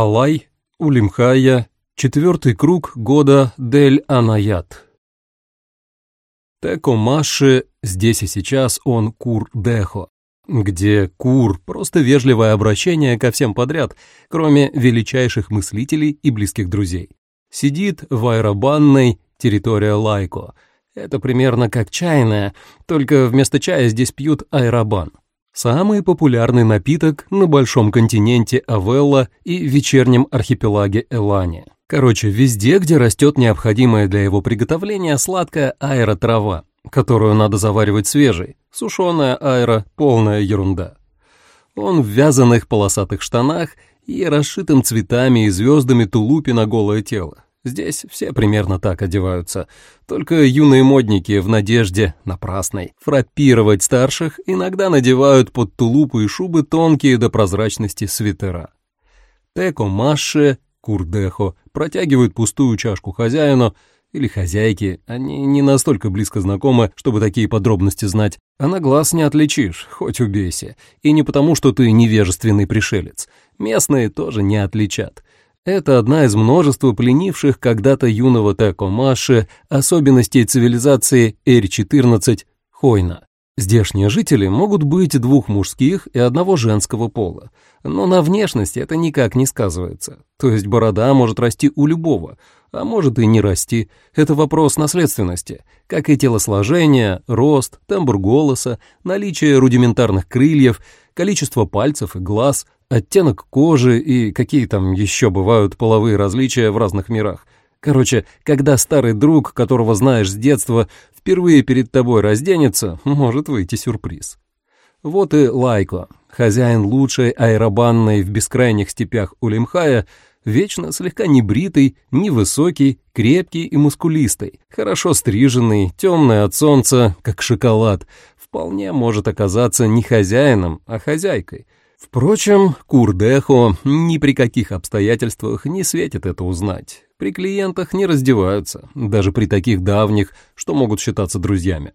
Алай, Улимхая, четвертый круг года Дель Анаят. Теко Маши, здесь и сейчас он Кур-Дехо, где Кур — просто вежливое обращение ко всем подряд, кроме величайших мыслителей и близких друзей. Сидит в аэробанной территория Лайко. Это примерно как чайная, только вместо чая здесь пьют аэробан. Самый популярный напиток на большом континенте Авелла и вечернем архипелаге Элани. Короче, везде, где растет необходимая для его приготовления сладкая аэротрава, которую надо заваривать свежей, сушеная аэро — полная ерунда. Он в вязаных полосатых штанах и расшитым цветами и звездами тулупе на голое тело. Здесь все примерно так одеваются, только юные модники в надежде, напрасной, фраппировать старших иногда надевают под тулупы и шубы тонкие до прозрачности свитера. Теко Маше, Курдехо протягивают пустую чашку хозяину или хозяйке, они не настолько близко знакомы, чтобы такие подробности знать, а на глаз не отличишь, хоть убейся, и не потому, что ты невежественный пришелец, местные тоже не отличат. Это одна из множества пленивших когда-то юного Теко Маши особенностей цивилизации Эр-14 Хойна. Здешние жители могут быть двух мужских и одного женского пола, но на внешности это никак не сказывается. То есть борода может расти у любого, а может и не расти. Это вопрос наследственности, как и телосложение, рост, тембр голоса, наличие рудиментарных крыльев, количество пальцев и глаз, оттенок кожи и какие там еще бывают половые различия в разных мирах. Короче, когда старый друг, которого знаешь с детства, впервые перед тобой разденется, может выйти сюрприз. Вот и Лайко, хозяин лучшей аэробанной в бескрайних степях Улимхая, вечно слегка небритый, невысокий, крепкий и мускулистый, хорошо стриженный, темный от солнца, как шоколад, вполне может оказаться не хозяином, а хозяйкой — Впрочем, Курдехо ни при каких обстоятельствах не светит это узнать. При клиентах не раздеваются, даже при таких давних, что могут считаться друзьями.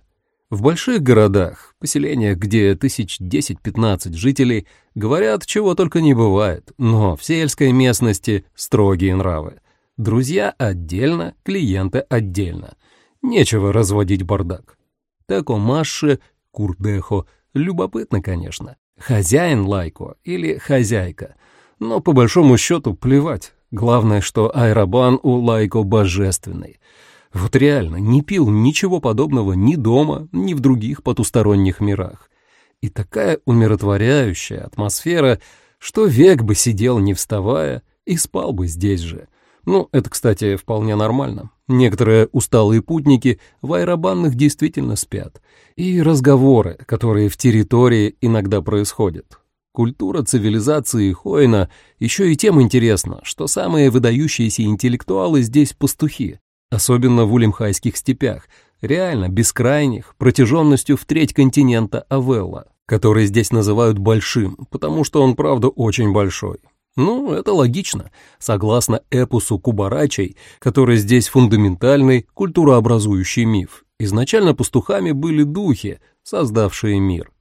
В больших городах, поселениях, где тысяч десять-пятнадцать жителей, говорят, чего только не бывает, но в сельской местности строгие нравы. Друзья отдельно, клиенты отдельно. Нечего разводить бардак. Так о Маше, Курдехо, любопытно, конечно. Хозяин Лайко или хозяйка. Но по большому счету плевать. Главное, что Айрабан у Лайко божественный. Вот реально, не пил ничего подобного ни дома, ни в других потусторонних мирах. И такая умиротворяющая атмосфера, что век бы сидел не вставая и спал бы здесь же. Ну, это, кстати, вполне нормально. Некоторые усталые путники в аэробанных действительно спят. И разговоры, которые в территории иногда происходят. Культура цивилизации Хойна еще и тем интересна, что самые выдающиеся интеллектуалы здесь пастухи, особенно в улимхайских степях, реально бескрайних, протяженностью в треть континента Авелла, который здесь называют большим, потому что он, правда, очень большой. Ну, это логично, согласно эпосу Кубарачей, который здесь фундаментальный культурообразующий миф. Изначально пастухами были духи, создавшие мир.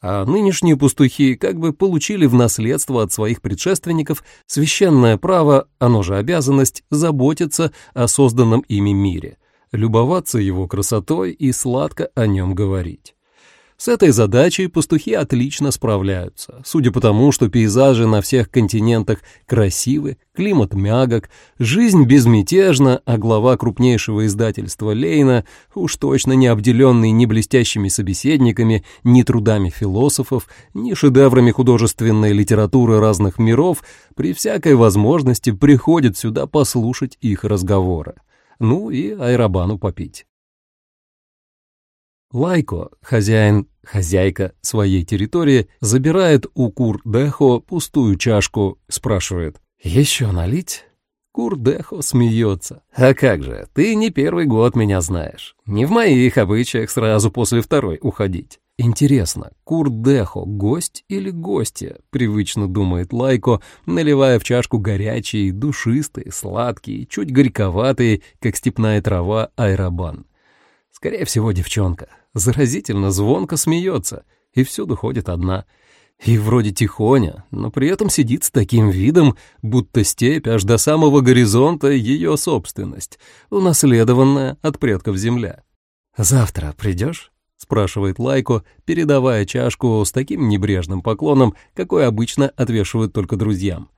А нынешние пастухи как бы получили в наследство от своих предшественников священное право, оно же обязанность, заботиться о созданном ими мире, любоваться его красотой и сладко о нем говорить. С этой задачей пастухи отлично справляются, судя по тому, что пейзажи на всех континентах красивы, климат мягок, жизнь безмятежна, а глава крупнейшего издательства Лейна, уж точно не обделенный ни блестящими собеседниками, ни трудами философов, ни шедеврами художественной литературы разных миров, при всякой возможности приходит сюда послушать их разговоры. Ну и айрабану попить. Лайко, хозяин, хозяйка своей территории, забирает у Кур-Дехо пустую чашку, спрашивает «Еще налить?» Кур-Дехо смеется. «А как же, ты не первый год меня знаешь. Не в моих обычаях сразу после второй уходить». «Интересно, Кур-Дехо гость или гостья?» — привычно думает Лайко, наливая в чашку горячий, душистый, сладкий, чуть горьковатый, как степная трава, айрабан. Скорее всего, девчонка. Заразительно звонко смеется, и всюду ходит одна. И вроде тихоня, но при этом сидит с таким видом, будто степь аж до самого горизонта ее собственность, унаследованная от предков земля. «Завтра придешь?» — спрашивает Лайко, передавая чашку с таким небрежным поклоном, какой обычно отвешивают только друзьям.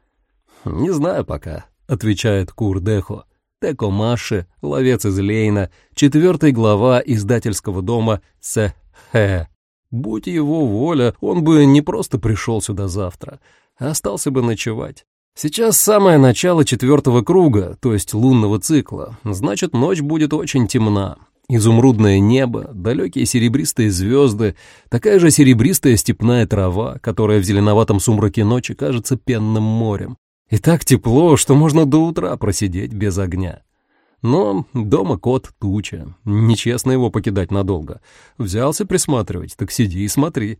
«Не знаю пока», — отвечает Курдехо. Теко Маши, ловец из Лейна, четвертый глава издательского дома Сэ-Хэ. Будь его воля, он бы не просто пришел сюда завтра, а остался бы ночевать. Сейчас самое начало четвертого круга, то есть лунного цикла, значит, ночь будет очень темна. Изумрудное небо, далекие серебристые звезды, такая же серебристая степная трава, которая в зеленоватом сумраке ночи кажется пенным морем. И так тепло, что можно до утра просидеть без огня. Но дома кот туча, нечестно его покидать надолго. Взялся присматривать, так сиди и смотри.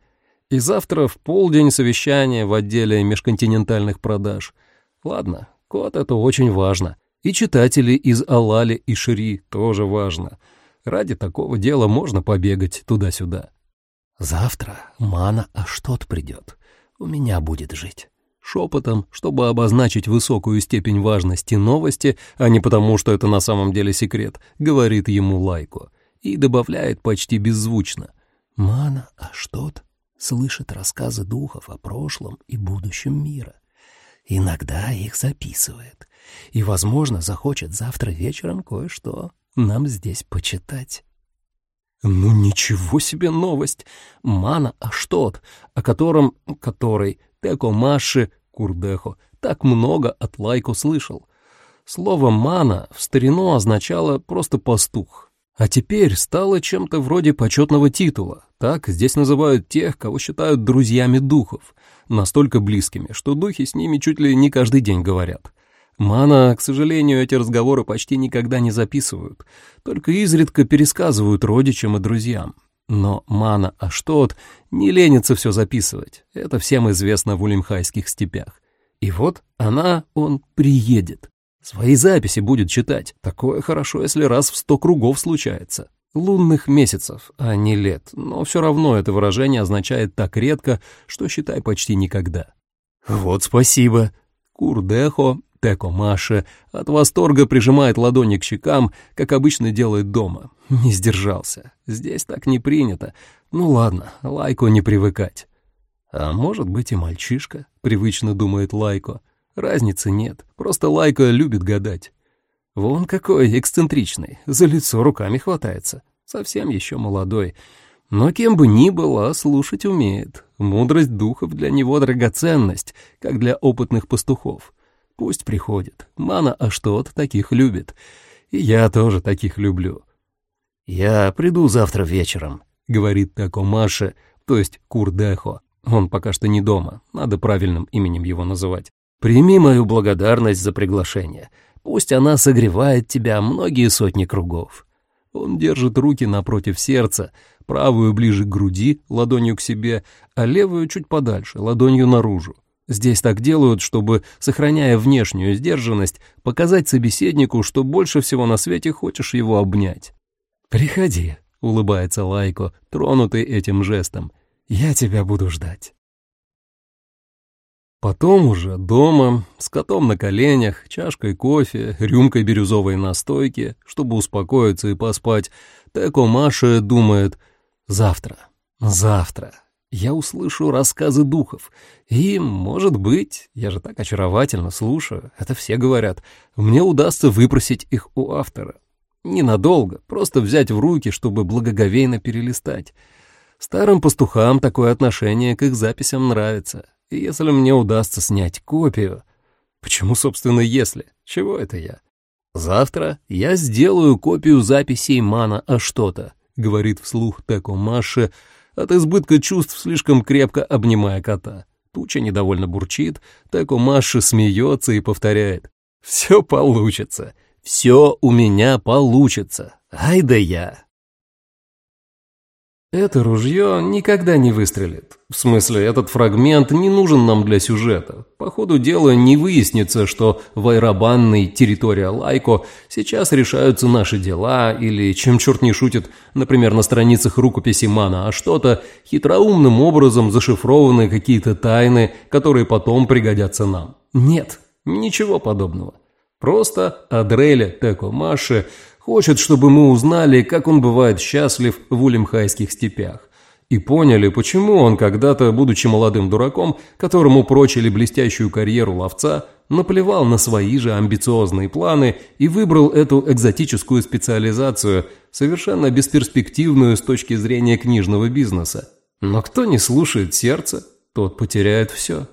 И завтра в полдень совещание в отделе межконтинентальных продаж. Ладно, кот — это очень важно. И читатели из Алали и Шри тоже важно. Ради такого дела можно побегать туда-сюда. Завтра Мана Аштот придет. У меня будет жить шепотом, чтобы обозначить высокую степень важности новости, а не потому, что это на самом деле секрет, говорит ему Лайко и добавляет почти беззвучно. «Мана, а что-то слышит рассказы духов о прошлом и будущем мира. Иногда их записывает и, возможно, захочет завтра вечером кое-что нам здесь почитать». Ну ничего себе новость! Мана Аштот, о котором, который Теко Маши Курдехо так много от Лайко слышал. Слово «мана» в старину означало просто «пастух», а теперь стало чем-то вроде почетного титула. Так здесь называют тех, кого считают друзьями духов, настолько близкими, что духи с ними чуть ли не каждый день говорят. Мана, к сожалению, эти разговоры почти никогда не записывают, только изредка пересказывают родичам и друзьям. Но Мана Аштот не ленится все записывать, это всем известно в улимхайских степях. И вот она, он приедет. Свои записи будет читать. Такое хорошо, если раз в сто кругов случается. Лунных месяцев, а не лет. Но все равно это выражение означает так редко, что считай почти никогда. Вот спасибо. Курдехо Теко Маша от восторга прижимает ладони к щекам, как обычно делает дома. Не сдержался. Здесь так не принято. Ну ладно, лайку не привыкать. А может быть и мальчишка, привычно думает Лайко. Разницы нет, просто Лайко любит гадать. Вон какой эксцентричный, за лицо руками хватается. Совсем еще молодой. Но кем бы ни было, слушать умеет. Мудрость духов для него драгоценность, как для опытных пастухов. Пусть приходит. Мана Аштот таких любит. И я тоже таких люблю. «Я приду завтра вечером», — говорит Тако Маше, то есть Курдехо. Он пока что не дома, надо правильным именем его называть. «Прими мою благодарность за приглашение. Пусть она согревает тебя многие сотни кругов». Он держит руки напротив сердца, правую ближе к груди, ладонью к себе, а левую чуть подальше, ладонью наружу. Здесь так делают, чтобы, сохраняя внешнюю сдержанность, показать собеседнику, что больше всего на свете хочешь его обнять. «Приходи», — улыбается Лайко, тронутый этим жестом. «Я тебя буду ждать». Потом уже дома, с котом на коленях, чашкой кофе, рюмкой бирюзовой настойки, чтобы успокоиться и поспать, Теко Маша думает «завтра, завтра» я услышу рассказы духов. И, может быть, я же так очаровательно слушаю, это все говорят, мне удастся выпросить их у автора. Ненадолго, просто взять в руки, чтобы благоговейно перелистать. Старым пастухам такое отношение к их записям нравится. И если мне удастся снять копию... Почему, собственно, если? Чего это я? Завтра я сделаю копию записей Мана а что-то, говорит вслух Теко Маше, от избытка чувств слишком крепко обнимая кота. Туча недовольно бурчит, Теко Маша смеется и повторяет. «Все получится, все у меня получится, ай да я!» Это ружье никогда не выстрелит. В смысле, этот фрагмент не нужен нам для сюжета. По ходу дела не выяснится, что в Айрабанной территория Лайко сейчас решаются наши дела, или, чем черт не шутит, например, на страницах рукописи Мана, а что-то хитроумным образом зашифрованы какие-то тайны, которые потом пригодятся нам. Нет, ничего подобного. Просто Адреля Теко Маши Хочет, чтобы мы узнали, как он бывает счастлив в улимхайских степях. И поняли, почему он когда-то, будучи молодым дураком, которому прочили блестящую карьеру ловца, наплевал на свои же амбициозные планы и выбрал эту экзотическую специализацию, совершенно бесперспективную с точки зрения книжного бизнеса. Но кто не слушает сердце, тот потеряет все.